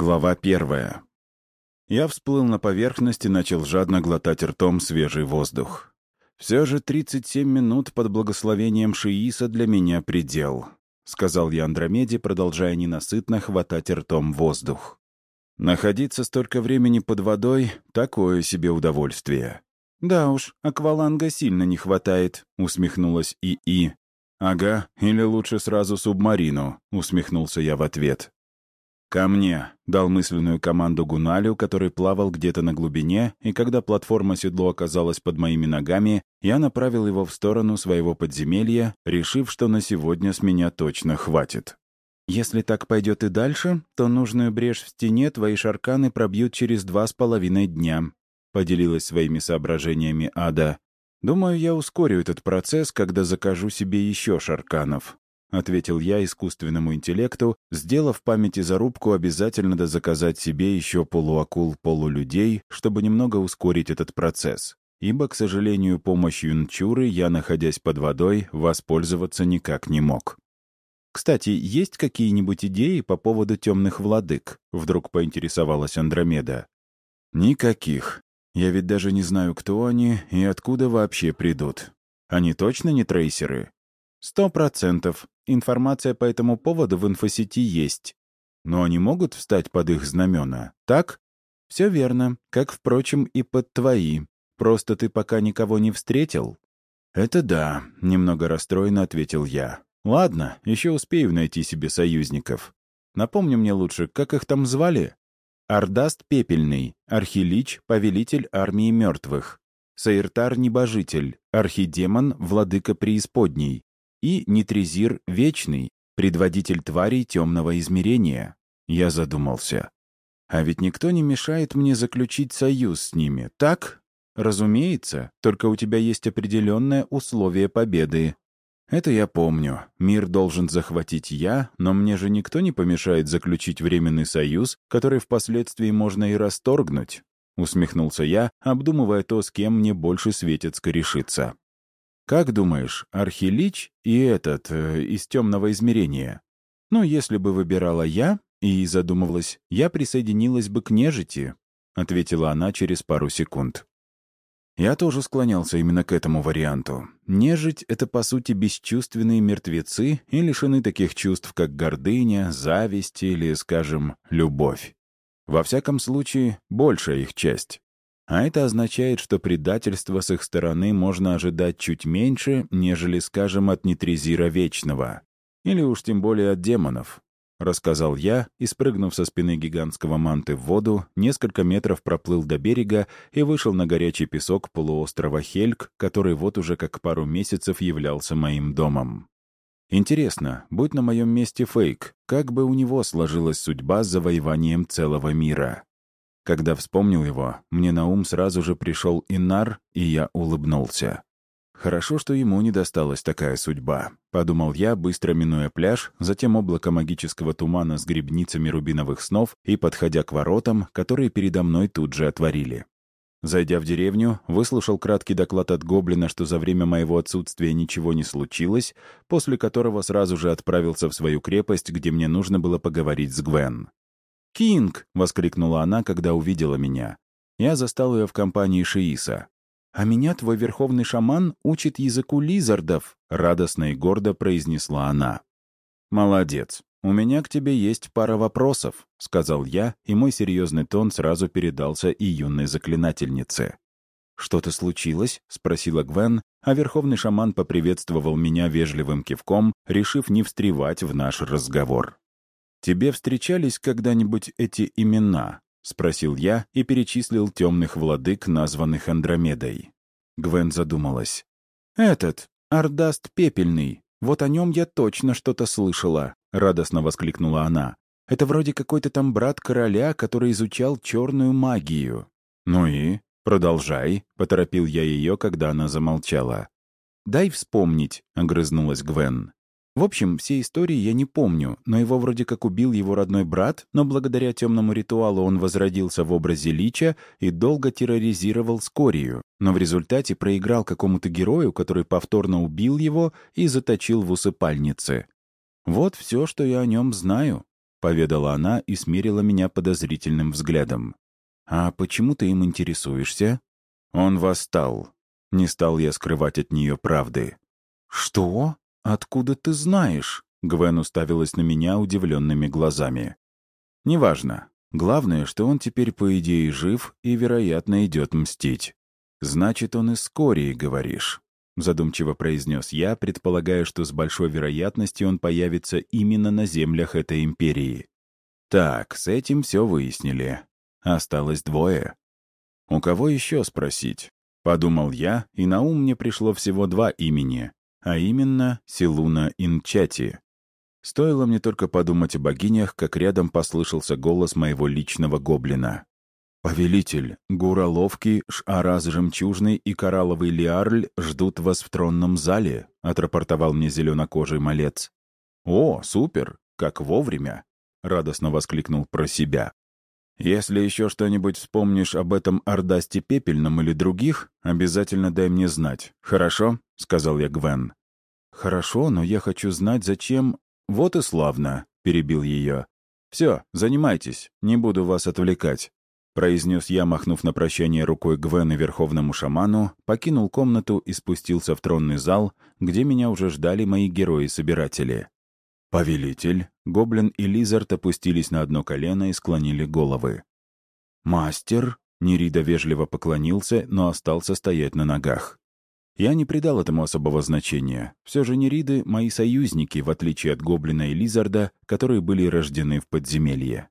Глава первая. Я всплыл на поверхность и начал жадно глотать ртом свежий воздух. «Все же 37 минут под благословением Шииса для меня предел», — сказал я Андромеде, продолжая ненасытно хватать ртом воздух. «Находиться столько времени под водой — такое себе удовольствие». «Да уж, акваланга сильно не хватает», — усмехнулась ИИ. «Ага, или лучше сразу субмарину», — усмехнулся я в ответ. «Ко мне!» — дал мысленную команду Гуналю, который плавал где-то на глубине, и когда платформа седло оказалась под моими ногами, я направил его в сторону своего подземелья, решив, что на сегодня с меня точно хватит. «Если так пойдет и дальше, то нужную брешь в стене твои шарканы пробьют через два с половиной дня», — поделилась своими соображениями Ада. «Думаю, я ускорю этот процесс, когда закажу себе еще шарканов. — ответил я искусственному интеллекту, сделав в памяти зарубку обязательно да заказать себе еще полуакул-полулюдей, чтобы немного ускорить этот процесс. Ибо, к сожалению, помощью Нчуры я, находясь под водой, воспользоваться никак не мог. «Кстати, есть какие-нибудь идеи по поводу темных владык?» — вдруг поинтересовалась Андромеда. «Никаких. Я ведь даже не знаю, кто они и откуда вообще придут. Они точно не трейсеры?» «Сто процентов. Информация по этому поводу в инфосети есть. Но они могут встать под их знамена, так? Все верно, как, впрочем, и под твои. Просто ты пока никого не встретил? Это да, немного расстроенно ответил я. Ладно, еще успею найти себе союзников. Напомни мне лучше, как их там звали? Ардаст Пепельный, Архилич, повелитель армии мертвых. Саиртар Небожитель, Архидемон, владыка преисподней и Нитрезир Вечный, предводитель тварей темного измерения. Я задумался. А ведь никто не мешает мне заключить союз с ними, так? Разумеется, только у тебя есть определенное условие победы. Это я помню. Мир должен захватить я, но мне же никто не помешает заключить временный союз, который впоследствии можно и расторгнуть. Усмехнулся я, обдумывая то, с кем мне больше светит скорешиться. Как думаешь, Архилич и этот, э, из темного измерения? Ну, если бы выбирала я, и задумывалась, я присоединилась бы к нежити, ответила она через пару секунд. Я тоже склонялся именно к этому варианту. Нежить — это, по сути, бесчувственные мертвецы и лишены таких чувств, как гордыня, зависть или, скажем, любовь. Во всяком случае, большая их часть. А это означает, что предательства с их стороны можно ожидать чуть меньше, нежели, скажем, от Нитрезира Вечного. Или уж тем более от демонов. Рассказал я и, спрыгнув со спины гигантского манты в воду, несколько метров проплыл до берега и вышел на горячий песок полуострова Хельк, который вот уже как пару месяцев являлся моим домом. Интересно, будь на моем месте фейк, как бы у него сложилась судьба с завоеванием целого мира? Когда вспомнил его, мне на ум сразу же пришел Инар, и я улыбнулся. «Хорошо, что ему не досталась такая судьба», — подумал я, быстро минуя пляж, затем облако магического тумана с грибницами рубиновых снов и подходя к воротам, которые передо мной тут же отворили. Зайдя в деревню, выслушал краткий доклад от Гоблина, что за время моего отсутствия ничего не случилось, после которого сразу же отправился в свою крепость, где мне нужно было поговорить с Гвен. «Кинг!» — воскликнула она, когда увидела меня. Я застал ее в компании Шииса. «А меня твой верховный шаман учит языку лизардов», — радостно и гордо произнесла она. «Молодец. У меня к тебе есть пара вопросов», — сказал я, и мой серьезный тон сразу передался и юной заклинательнице. «Что-то случилось?» — спросила Гвен, а верховный шаман поприветствовал меня вежливым кивком, решив не встревать в наш разговор. «Тебе встречались когда-нибудь эти имена?» — спросил я и перечислил темных владык, названных Андромедой. Гвен задумалась. «Этот, Ардаст Пепельный, вот о нем я точно что-то слышала», — радостно воскликнула она. «Это вроде какой-то там брат короля, который изучал черную магию». «Ну и? Продолжай», — поторопил я ее, когда она замолчала. «Дай вспомнить», — огрызнулась Гвен. В общем, все истории я не помню, но его вроде как убил его родной брат, но благодаря темному ритуалу он возродился в образе Лича и долго терроризировал Скорию, но в результате проиграл какому-то герою, который повторно убил его и заточил в усыпальнице. Вот все, что я о нем знаю. — поведала она и смерила меня подозрительным взглядом. «А почему ты им интересуешься?» «Он восстал». Не стал я скрывать от нее правды. «Что? Откуда ты знаешь?» Гвен уставилась на меня удивленными глазами. «Неважно. Главное, что он теперь, по идее, жив и, вероятно, идет мстить. Значит, он из Скории, говоришь?» Задумчиво произнес я, предполагая, что с большой вероятностью он появится именно на землях этой империи. Так, с этим все выяснили. Осталось двое. У кого еще спросить? Подумал я, и на ум мне пришло всего два имени, а именно Силуна Инчати. Стоило мне только подумать о богинях, как рядом послышался голос моего личного гоблина. «Повелитель, Гураловки, Шараз Жемчужный и Коралловый Лиарль ждут вас в тронном зале», — отрапортовал мне зеленокожий малец. «О, супер! Как вовремя!» — радостно воскликнул про себя. «Если еще что-нибудь вспомнишь об этом Ордасте Пепельном или других, обязательно дай мне знать. Хорошо?» — сказал я Гвен. «Хорошо, но я хочу знать, зачем...» «Вот и славно», — перебил ее. «Все, занимайтесь, не буду вас отвлекать», — произнес я, махнув на прощание рукой Гвен и верховному шаману, покинул комнату и спустился в тронный зал, где меня уже ждали мои герои-собиратели. «Повелитель!» Гоблин и Лизард опустились на одно колено и склонили головы. «Мастер!» Нерида вежливо поклонился, но остался стоять на ногах. Я не придал этому особого значения. Все же Нериды — мои союзники, в отличие от Гоблина и Лизарда, которые были рождены в подземелье.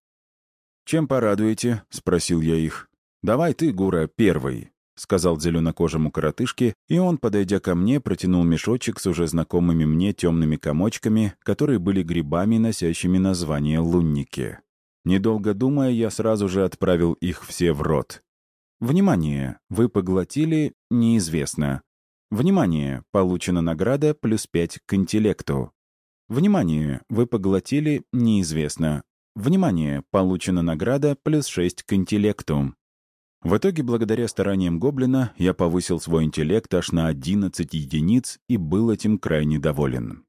«Чем порадуете?» — спросил я их. «Давай ты, Гура, первый», — сказал зеленокожему коротышке, и он, подойдя ко мне, протянул мешочек с уже знакомыми мне темными комочками, которые были грибами, носящими название лунники. Недолго думая, я сразу же отправил их все в рот. «Внимание! Вы поглотили неизвестно. Внимание! Получена награда плюс 5 к интеллекту. Внимание! Вы поглотили неизвестно. Внимание! Получена награда плюс 6 к интеллекту. В итоге, благодаря стараниям Гоблина, я повысил свой интеллект аж на 11 единиц и был этим крайне доволен.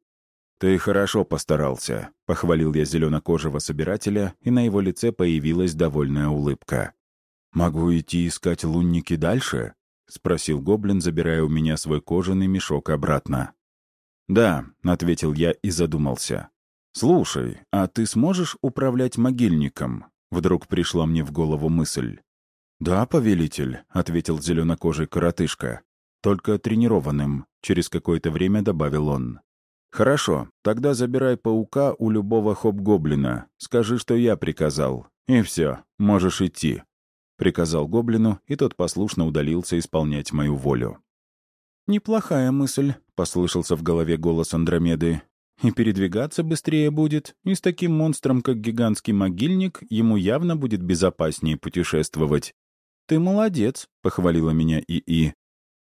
«Ты хорошо постарался», — похвалил я зеленокожего собирателя, и на его лице появилась довольная улыбка. «Могу идти искать лунники дальше?» — спросил Гоблин, забирая у меня свой кожаный мешок обратно. «Да», — ответил я и задумался. «Слушай, а ты сможешь управлять могильником?» Вдруг пришла мне в голову мысль. «Да, повелитель», — ответил зеленокожий коротышка. «Только тренированным», — через какое-то время добавил он. «Хорошо, тогда забирай паука у любого хоп-гоблина. Скажи, что я приказал. И все, можешь идти», — приказал гоблину, и тот послушно удалился исполнять мою волю. «Неплохая мысль», — послышался в голове голос Андромеды. «И передвигаться быстрее будет, и с таким монстром, как гигантский могильник, ему явно будет безопаснее путешествовать. «Ты молодец», — похвалила меня ИИ.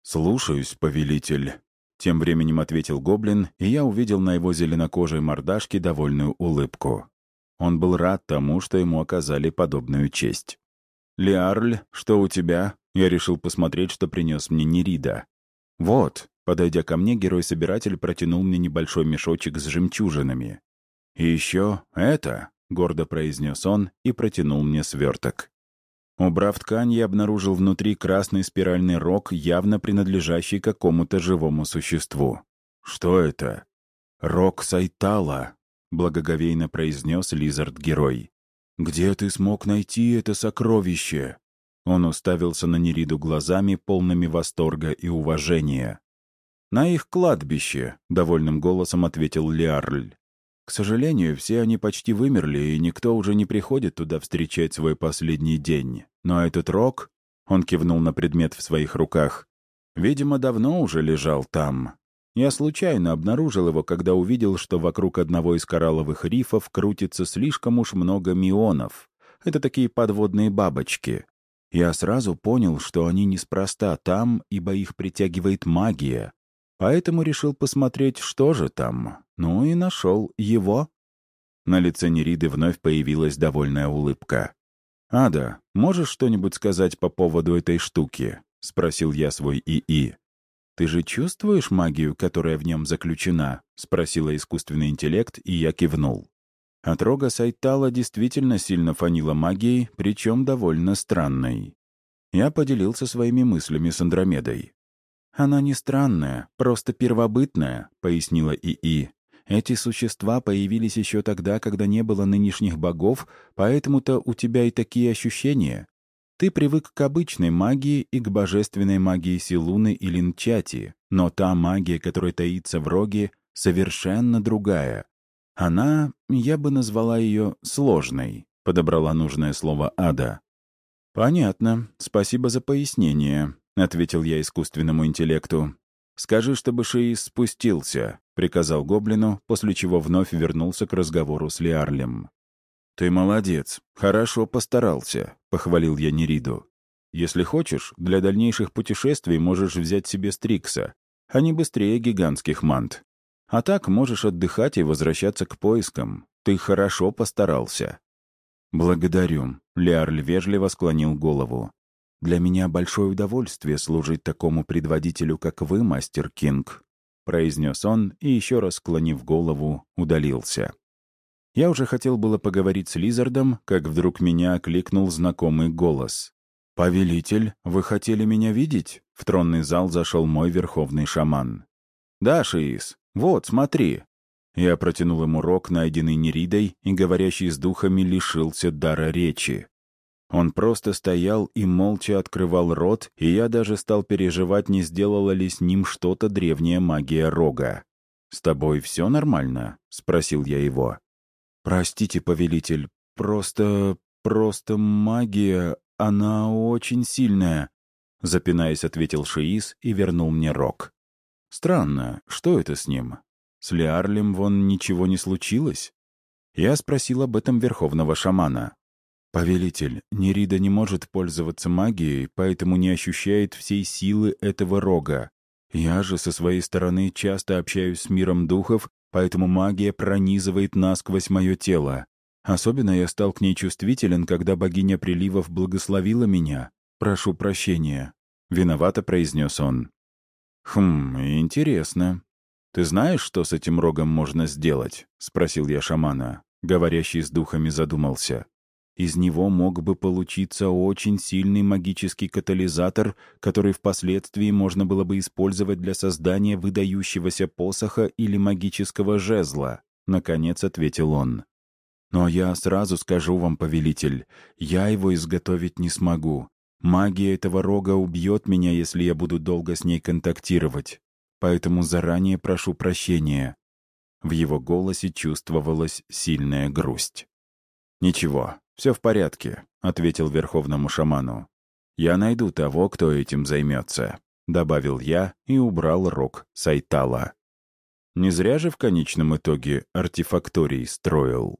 «Слушаюсь, повелитель», — тем временем ответил гоблин, и я увидел на его зеленокожей мордашке довольную улыбку. Он был рад тому, что ему оказали подобную честь. «Лиарль, что у тебя?» Я решил посмотреть, что принес мне Нерида. «Вот», — подойдя ко мне, герой-собиратель протянул мне небольшой мешочек с жемчужинами. «И еще это», — гордо произнес он и протянул мне сверток. Убрав ткань, я обнаружил внутри красный спиральный рог, явно принадлежащий какому-то живому существу. «Что это?» «Рог Сайтала», — благоговейно произнес Лизард-герой. «Где ты смог найти это сокровище?» Он уставился на Нериду глазами, полными восторга и уважения. «На их кладбище», — довольным голосом ответил Лиарль. К сожалению, все они почти вымерли, и никто уже не приходит туда встречать свой последний день. Но этот рог, он кивнул на предмет в своих руках, видимо, давно уже лежал там. Я случайно обнаружил его, когда увидел, что вокруг одного из коралловых рифов крутится слишком уж много мионов. Это такие подводные бабочки. Я сразу понял, что они неспроста там, ибо их притягивает магия. Поэтому решил посмотреть, что же там. Ну и нашел его. На лице Нериды вновь появилась довольная улыбка. «Ада, можешь что-нибудь сказать по поводу этой штуки?» — спросил я свой ИИ. «Ты же чувствуешь магию, которая в нем заключена?» — спросила искусственный интеллект, и я кивнул. От рога Сайтала действительно сильно фанило магией, причем довольно странной. Я поделился своими мыслями с Андромедой. «Она не странная, просто первобытная», — пояснила ИИ. «Эти существа появились еще тогда, когда не было нынешних богов, поэтому-то у тебя и такие ощущения. Ты привык к обычной магии и к божественной магии Силуны и Линчати, но та магия, которая таится в роге, совершенно другая. Она, я бы назвала ее сложной, подобрала нужное слово Ада. «Понятно. Спасибо за пояснение», — ответил я искусственному интеллекту. «Скажи, чтобы Шиис спустился», — приказал гоблину, после чего вновь вернулся к разговору с Лиарлем. «Ты молодец. Хорошо постарался», — похвалил я Нериду. «Если хочешь, для дальнейших путешествий можешь взять себе Стрикса. Они быстрее гигантских мант. А так можешь отдыхать и возвращаться к поискам. Ты хорошо постарался». «Благодарю», — Леарль вежливо склонил голову. «Для меня большое удовольствие служить такому предводителю, как вы, мастер Кинг», — произнес он и, еще раз склонив голову, удалился. Я уже хотел было поговорить с Лизардом, как вдруг меня окликнул знакомый голос. «Повелитель, вы хотели меня видеть?» В тронный зал зашел мой верховный шаман. «Да, Шиис, вот, смотри». Я протянул ему рог, найденный Неридой, и, говорящий с духами, лишился дара речи. Он просто стоял и молча открывал рот, и я даже стал переживать, не сделала ли с ним что-то древняя магия рога. «С тобой все нормально?» — спросил я его. «Простите, повелитель, просто... просто магия, она очень сильная», — запинаясь, ответил Шиис и вернул мне рог. «Странно, что это с ним? С Лиарлем вон ничего не случилось?» Я спросил об этом верховного шамана. «Повелитель, Нерида не может пользоваться магией, поэтому не ощущает всей силы этого рога. Я же со своей стороны часто общаюсь с миром духов поэтому магия пронизывает насквозь мое тело. Особенно я стал к ней чувствителен, когда богиня приливов благословила меня. Прошу прощения. Виновато произнес он. Хм, интересно. Ты знаешь, что с этим рогом можно сделать? Спросил я шамана. Говорящий с духами задумался. Из него мог бы получиться очень сильный магический катализатор, который впоследствии можно было бы использовать для создания выдающегося посоха или магического жезла, — наконец ответил он. «Но я сразу скажу вам, повелитель, я его изготовить не смогу. Магия этого рога убьет меня, если я буду долго с ней контактировать. Поэтому заранее прошу прощения». В его голосе чувствовалась сильная грусть. «Ничего, все в порядке», — ответил верховному шаману. «Я найду того, кто этим займется», — добавил я и убрал рог Сайтала. Не зря же в конечном итоге артефакторий строил.